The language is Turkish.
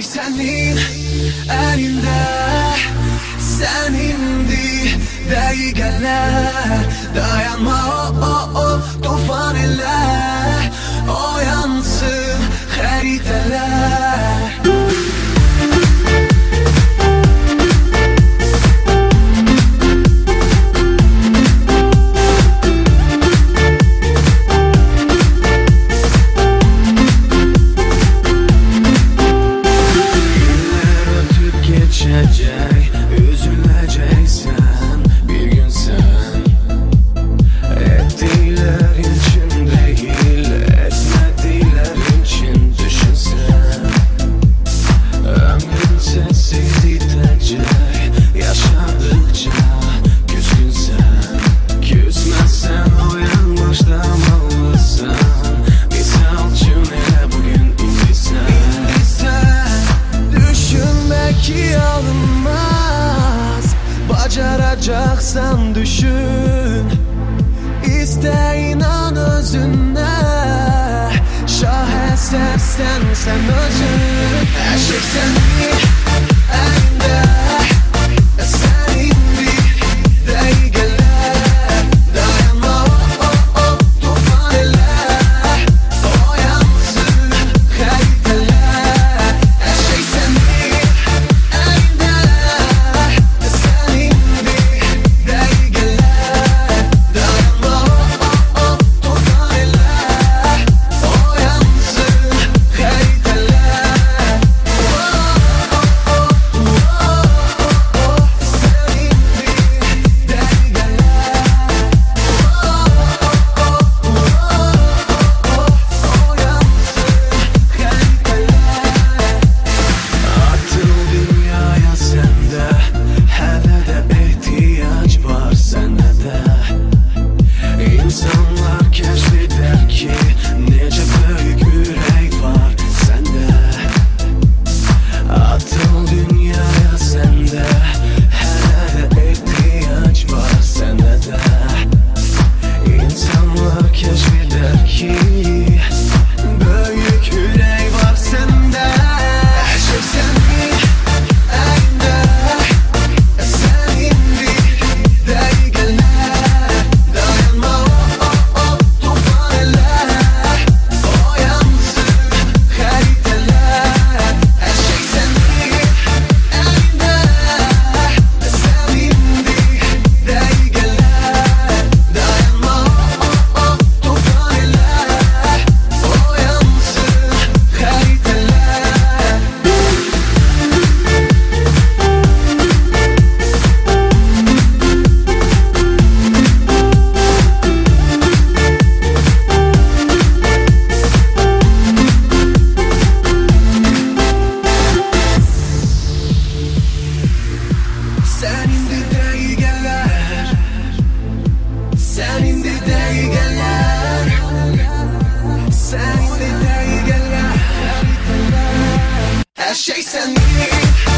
سنين elinde senindi değiller dayanma oh, oh, energy belki alınmaz. Bacaracaksan düşün. İste inan özüne Şah esersen sen özün. Her şey chasing me.